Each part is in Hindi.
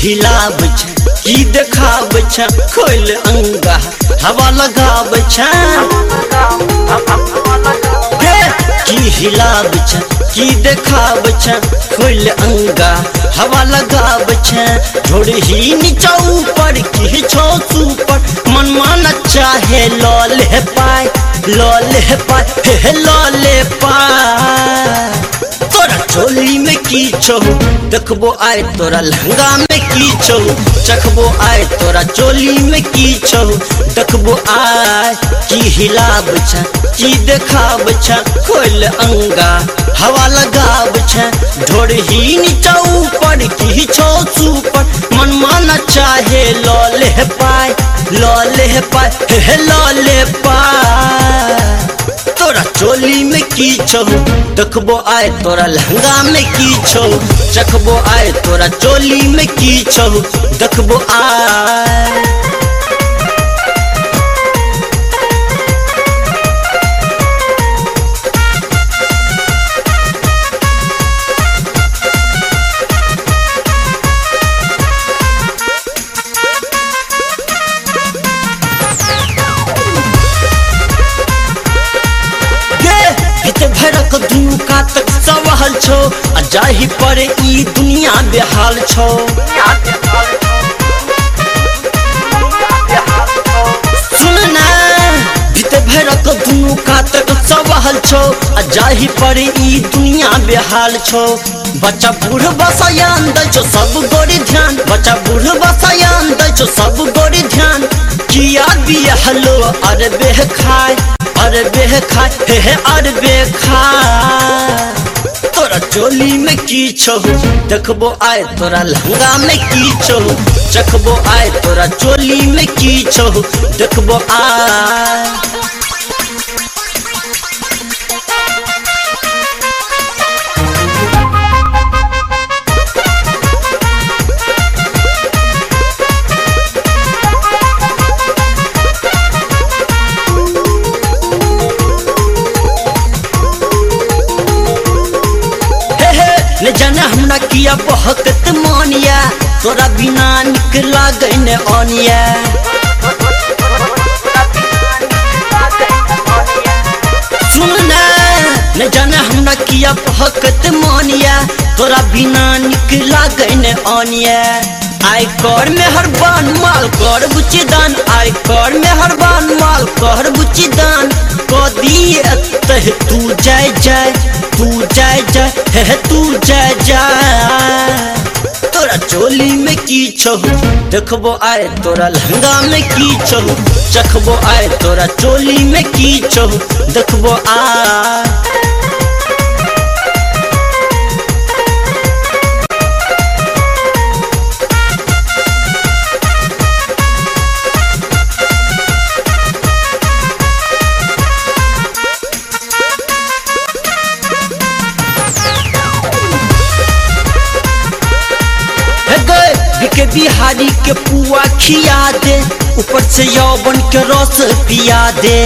हिलाब की देखाब खोल अंगा हवा लगाब की? हिलाब की देखाब खोल अंगा हवा लगाब छै। ढोड़ ही नीचा ऊपर की छो सुपर मन माना चाहे लॉल है पाए लॉल है पाए हे लॉल पाए तोरा चोली में की छौ? देखबो आय तोरा लहंगा में छौ। चखबो आय, तोरा चोली में की छौ? देखबो आय, की हिलाब छ, की देखाब छ खोल अंगा, हवा लगाब छ। ढोर ही नीचा ऊपर की छौ सुपर? मन माना चाहे लॉले पाए लॉले पाए हे लॉले पाए चोली में की छौ देखबो आए तोरा लहंगा में की छौ चखबो आए तोरा चोली में की छौ देखबो आय सवाल छौ, आ जाहि पर ई दुनिया बेहाल छौ। सुन ना हित भरक दुनू कातक छौ, आ जाहि पर ई दुनिया बेहाल छौ। बच्चा बूढ़ बसायान दै सब गोरी ध्यान। बच्चा बूढ़ बसायान सब गोरी ध्यान। किया बिया हलो, अरे बेह खाए, अरे बेह खाए हे, अरे बेह खाए। तोरा चोली में की छौ देखबो आए तोरा लहंगा में की छौ चखबो आए तोरा चोली में की छौ देखबो आय ले जाने हमरा किया बहुत मानिया? तोरा बिना निक लागे ने आनिया न जाने हमरा किया बहुत मानिया? तोरा बिना निक लागे आनिया। आय कर में हर बान माल, कर बुच्ची दान। आय कर में हर बान माल, कर बुच्ची दान। को दिए तह तू जाय जाय, तू जाय जाय हे तू जाय जाय। तोरा चोली में की छहु, देखबो आए तोरा लहंगा में की छहु, चखबो आए तोरा चोली में की छहु, देखबो आय बिहारी के पुआ खिया दे, ऊपर से यौवन के रस पिया दे।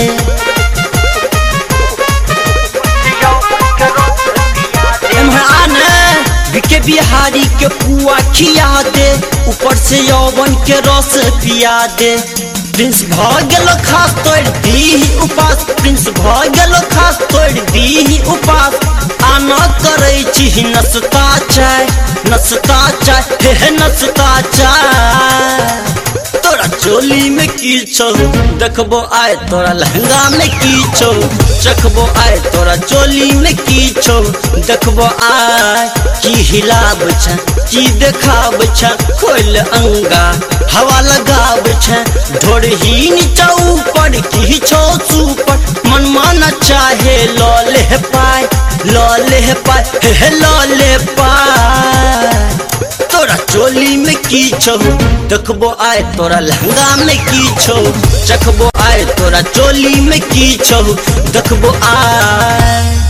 के बिहारी के पुआ खिया दे, ऊपर से यौवन के रस पिया दे। प्रिंस भ गेलो खास तोड़ दी उपास। प्रिंस भ गेलो खास तोड़ दी उपास। आना करे छी नसता चाय नसता चाय, हे हे नसता चाय। तोरा चोली की छौ देखबो आय तोरा लहंगा में की छौ चखबो आय तोरा चोली में की छौ देखबो आय की हिलाब छ, की देखाब छ खोल अंगा, हवा लगाब छ। ढोर ही नीचा ऊपर की छौ सुपर मन माना चाहे लॉले पाए लॉले पाए हे लॉले पाए। चोली में की छौ? देखबो आय तोरा लहंगा में की छो? चखबो आय तोरा चोली में की छौ? देखबो आय।